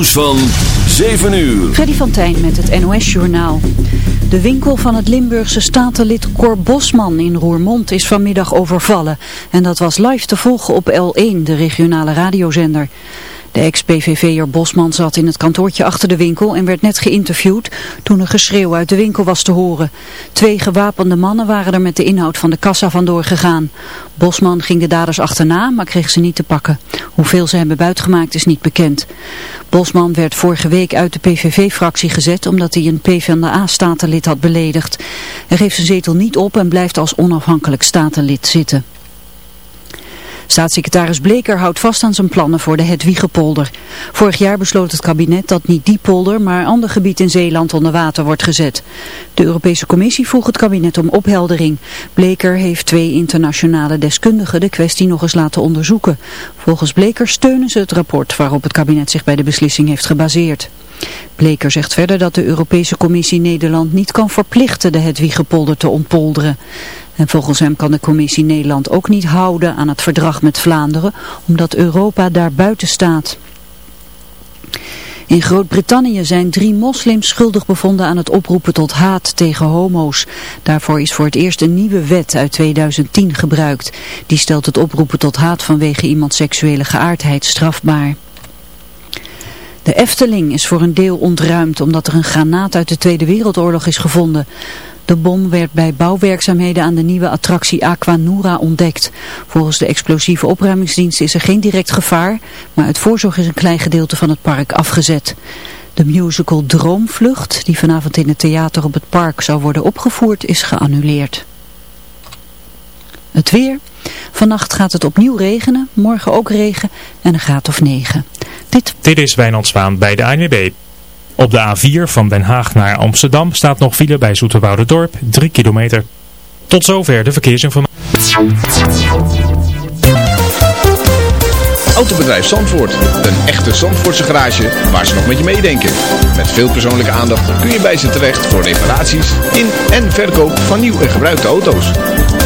nieuws van 7 uur. Freddy van Tijn met het NOS-journaal. De winkel van het Limburgse statenlid Cor Bosman in Roermond is vanmiddag overvallen. En dat was live te volgen op L1, de regionale radiozender. De ex-PVV'er Bosman zat in het kantoortje achter de winkel en werd net geïnterviewd toen een geschreeuw uit de winkel was te horen. Twee gewapende mannen waren er met de inhoud van de kassa vandoor gegaan. Bosman ging de daders achterna, maar kreeg ze niet te pakken. Hoeveel ze hebben buitgemaakt is niet bekend. Bosman werd vorige week uit de PVV-fractie gezet omdat hij een PvdA-statenlid had beledigd. Hij geeft zijn zetel niet op en blijft als onafhankelijk statenlid zitten. Staatssecretaris Bleker houdt vast aan zijn plannen voor de Hedwiegepolder. Vorig jaar besloot het kabinet dat niet die polder, maar ander gebied in Zeeland onder water wordt gezet. De Europese Commissie vroeg het kabinet om opheldering. Bleker heeft twee internationale deskundigen de kwestie nog eens laten onderzoeken. Volgens Bleker steunen ze het rapport waarop het kabinet zich bij de beslissing heeft gebaseerd. Bleker zegt verder dat de Europese Commissie Nederland niet kan verplichten de Hedwiegepolder te ontpolderen. En volgens hem kan de commissie Nederland ook niet houden aan het verdrag met Vlaanderen, omdat Europa daar buiten staat. In Groot-Brittannië zijn drie moslims schuldig bevonden aan het oproepen tot haat tegen homo's. Daarvoor is voor het eerst een nieuwe wet uit 2010 gebruikt. Die stelt het oproepen tot haat vanwege iemands seksuele geaardheid strafbaar. De Efteling is voor een deel ontruimd omdat er een granaat uit de Tweede Wereldoorlog is gevonden. De bom werd bij bouwwerkzaamheden aan de nieuwe attractie Aquanura ontdekt. Volgens de explosieve opruimingsdienst is er geen direct gevaar, maar uit voorzorg is een klein gedeelte van het park afgezet. De musical Droomvlucht, die vanavond in het theater op het park zou worden opgevoerd, is geannuleerd. Het weer. Vannacht gaat het opnieuw regenen, morgen ook regen en een graad of 9. Dit, Dit is Wijnand Zwaan bij de ANWB. Op de A4 van Den Haag naar Amsterdam staat nog file bij Dorp 3 kilometer. Tot zover de verkeersinformatie. Autobedrijf Zandvoort. Een echte Zandvoortse garage waar ze nog met je meedenken. Met veel persoonlijke aandacht kun je bij ze terecht voor reparaties in en verkoop van nieuw en gebruikte auto's.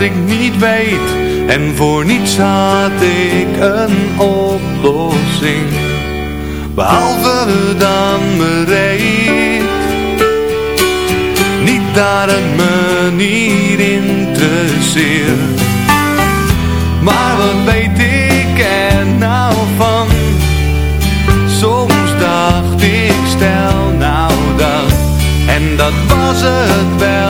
Ik niet weet. En voor niets had ik een oplossing. Behalve dan bereid Niet het me niet interesseert Maar wat weet ik er nou van? Soms dacht ik stel nou dat En dat was het wel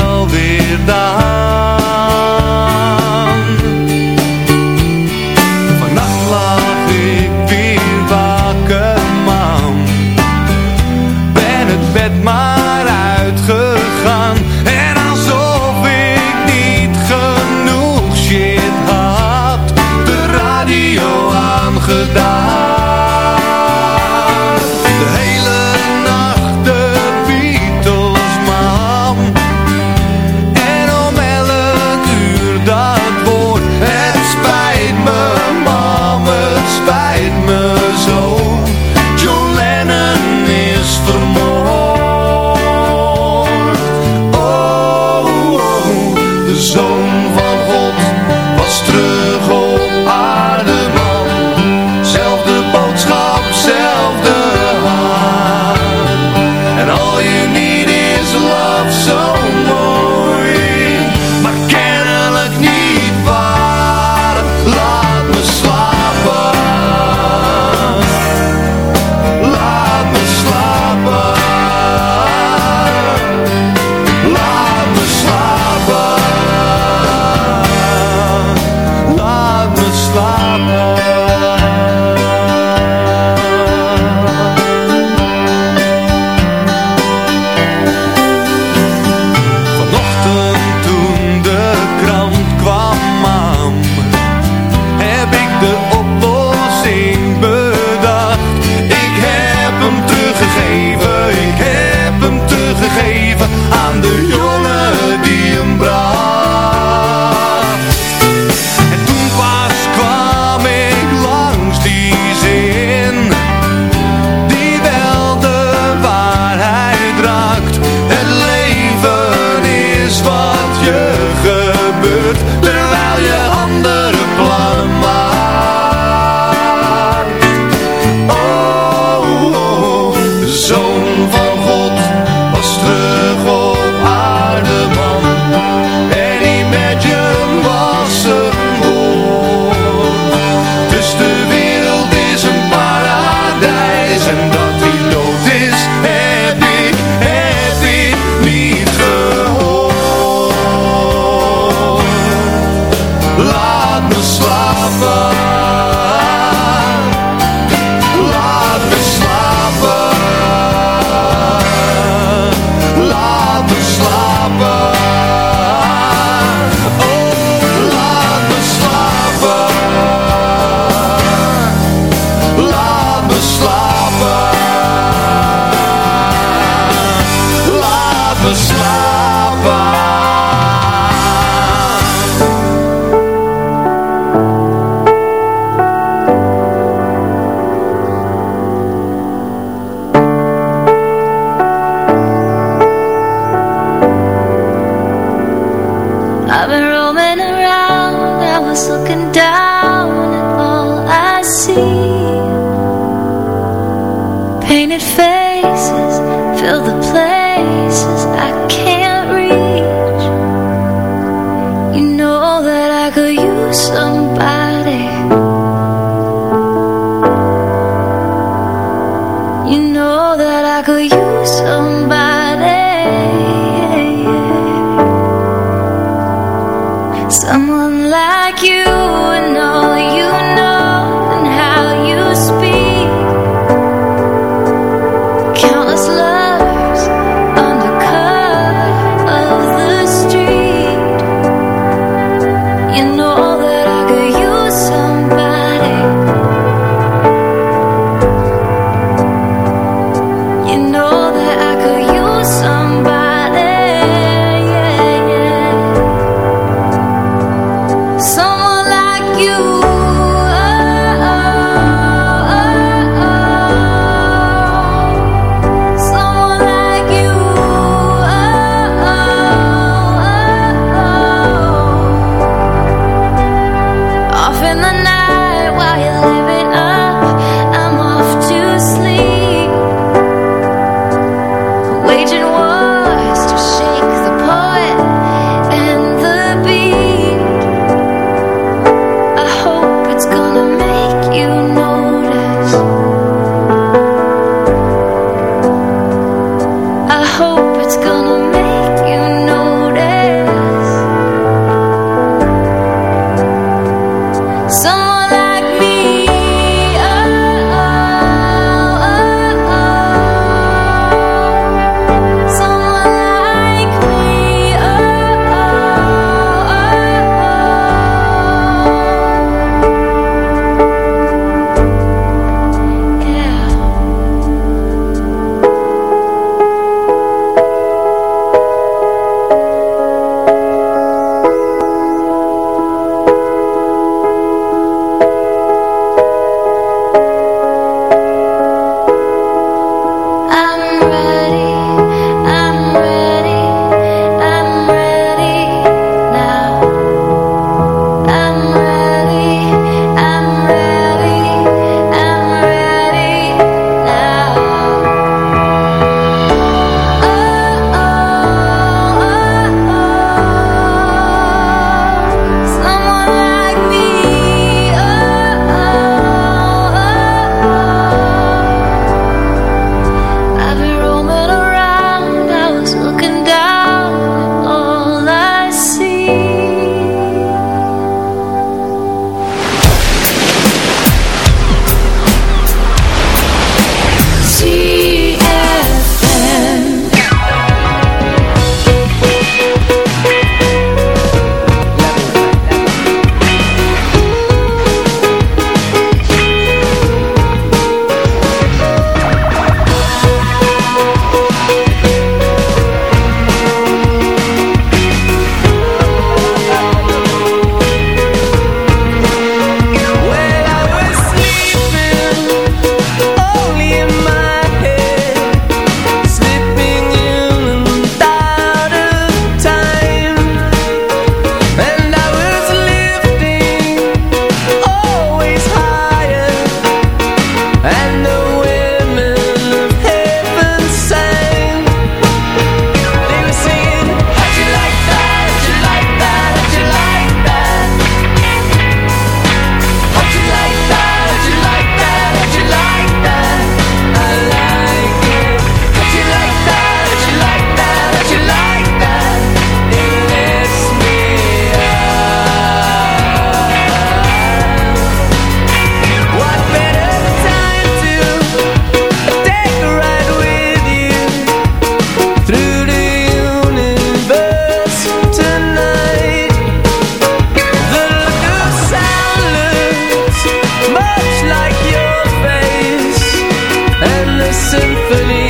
Beleef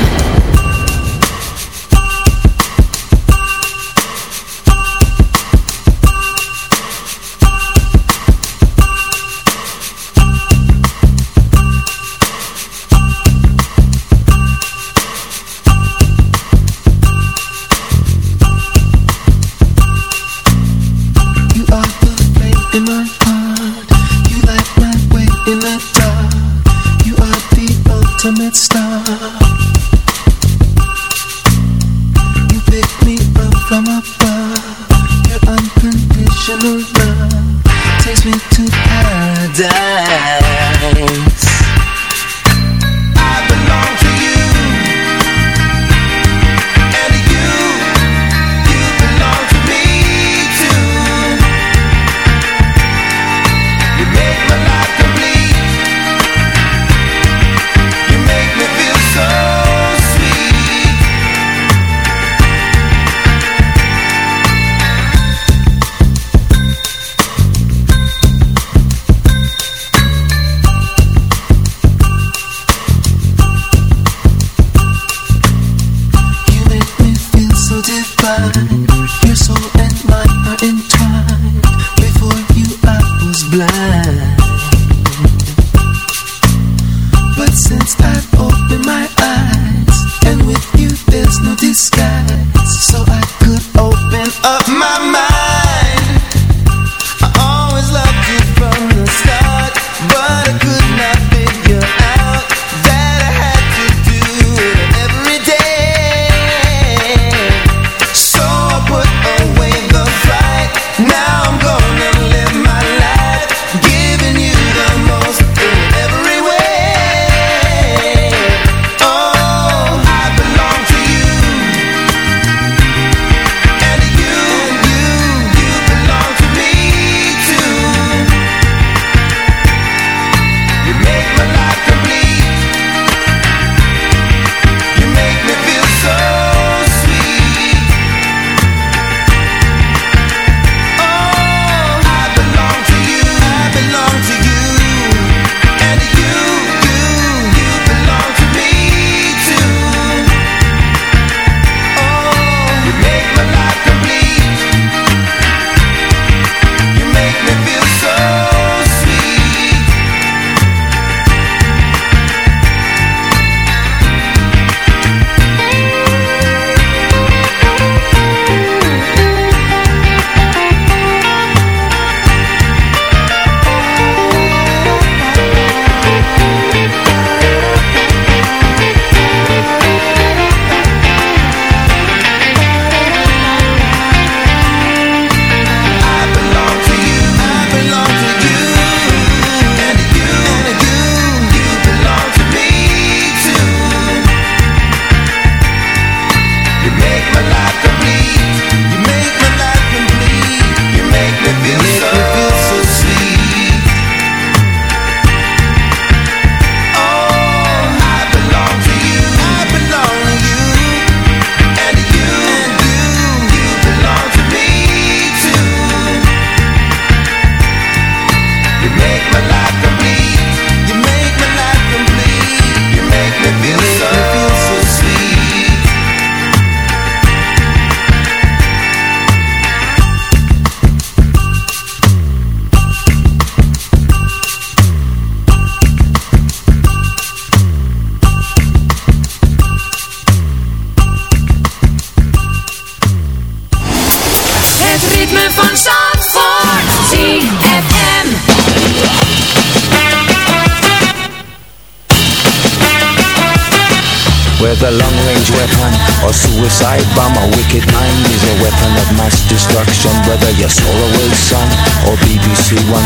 suicide bomb, wicked mind is a weapon of mass destruction. Whether you're Solarway Sun or BBC One,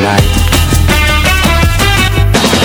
tonight.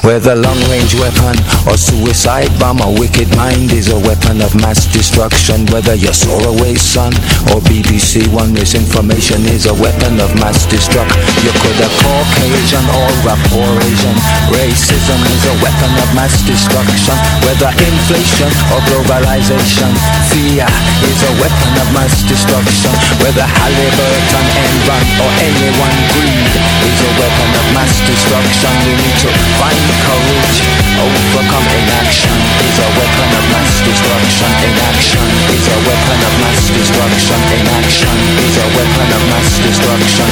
Whether long-range weapon or suicide bomb, a wicked mind is a weapon of mass destruction. Whether you're Solarway Sun or BBC One, misinformation is a weapon of mass destruction. You could have Caucasian or a Asian. Racism is a weapon of mass destruction. Whether inflation or globalization, fear is a weapon of mass destruction. Whether Halliburton, Enron or anyone greed is a weapon of mass destruction. We need to find courage, overcome inaction is a weapon of mass destruction. Inaction is a weapon of mass destruction. Inaction is a weapon of mass destruction.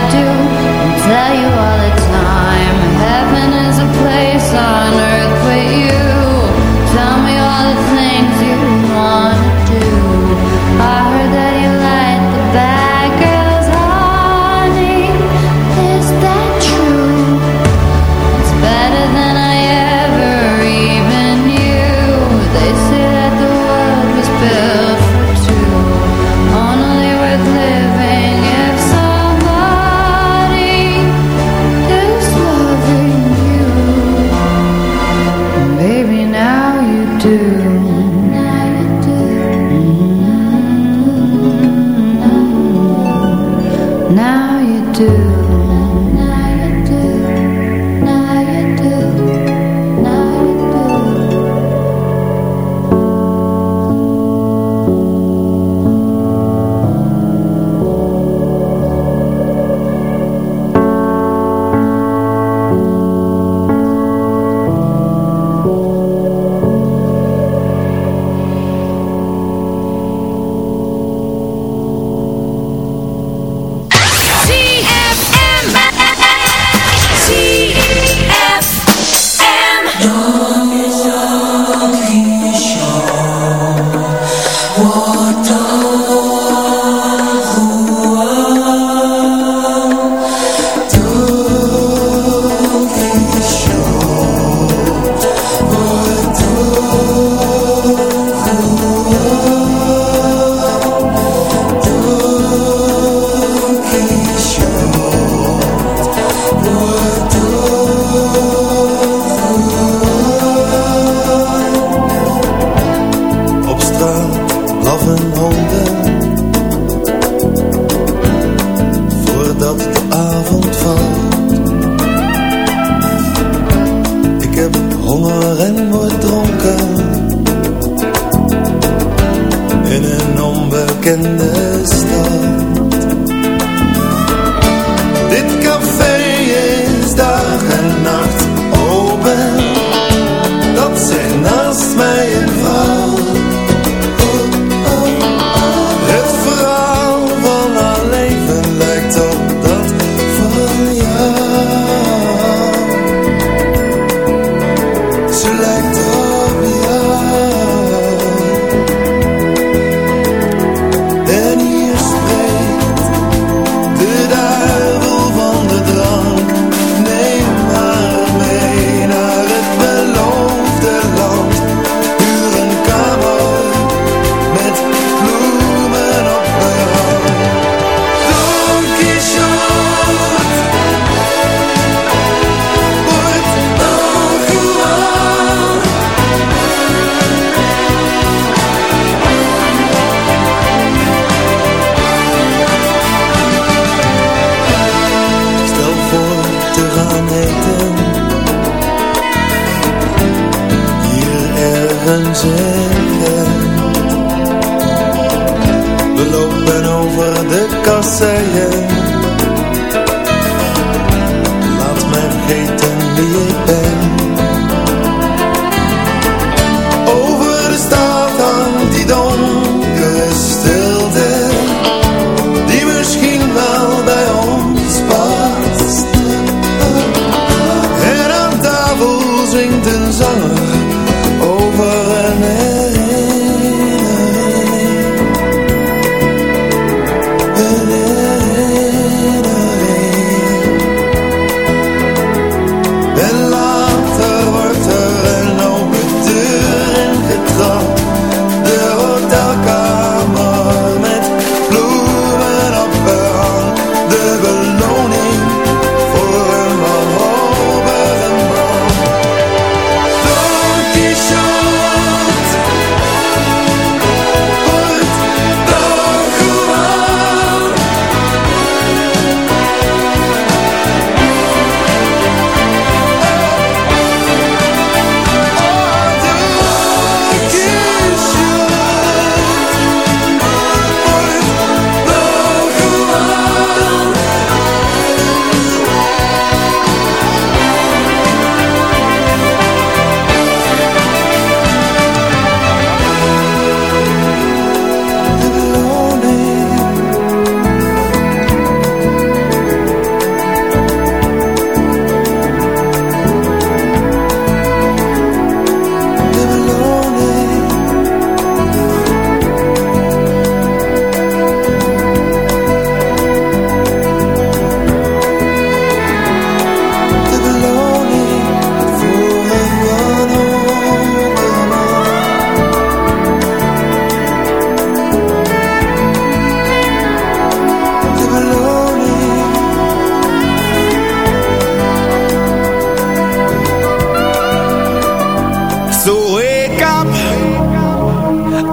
I do,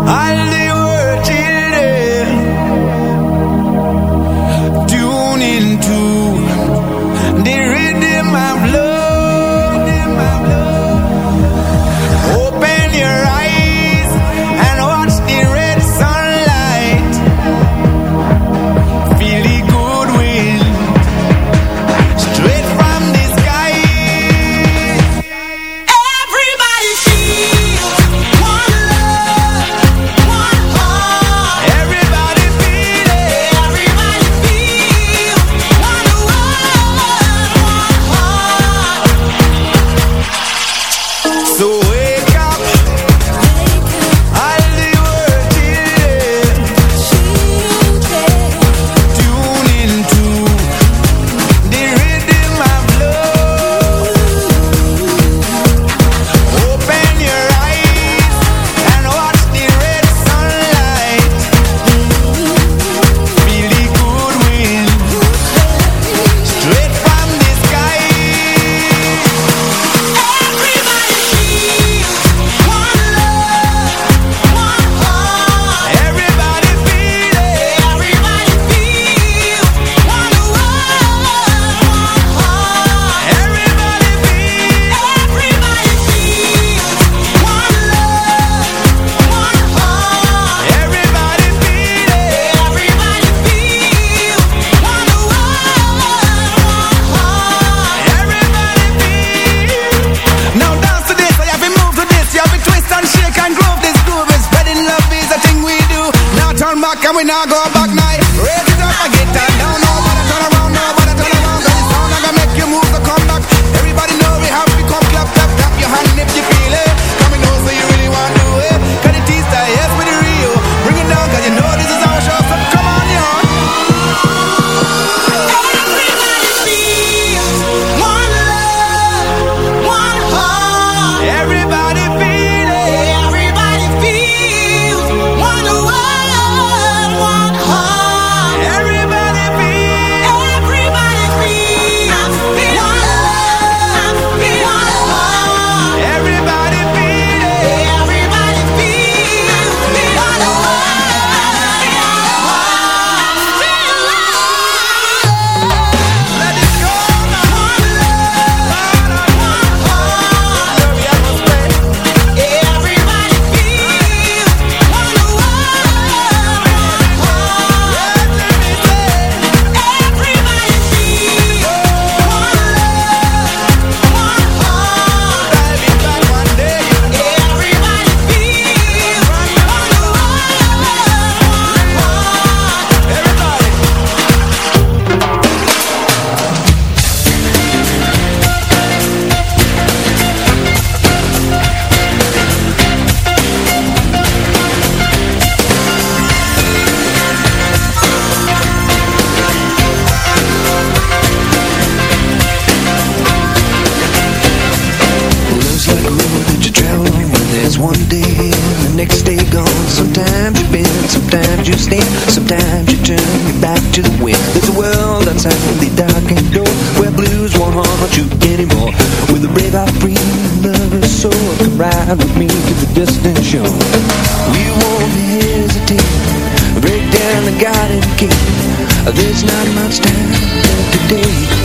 all show. We won't hesitate. Break down the garden gate. There's not much time left today.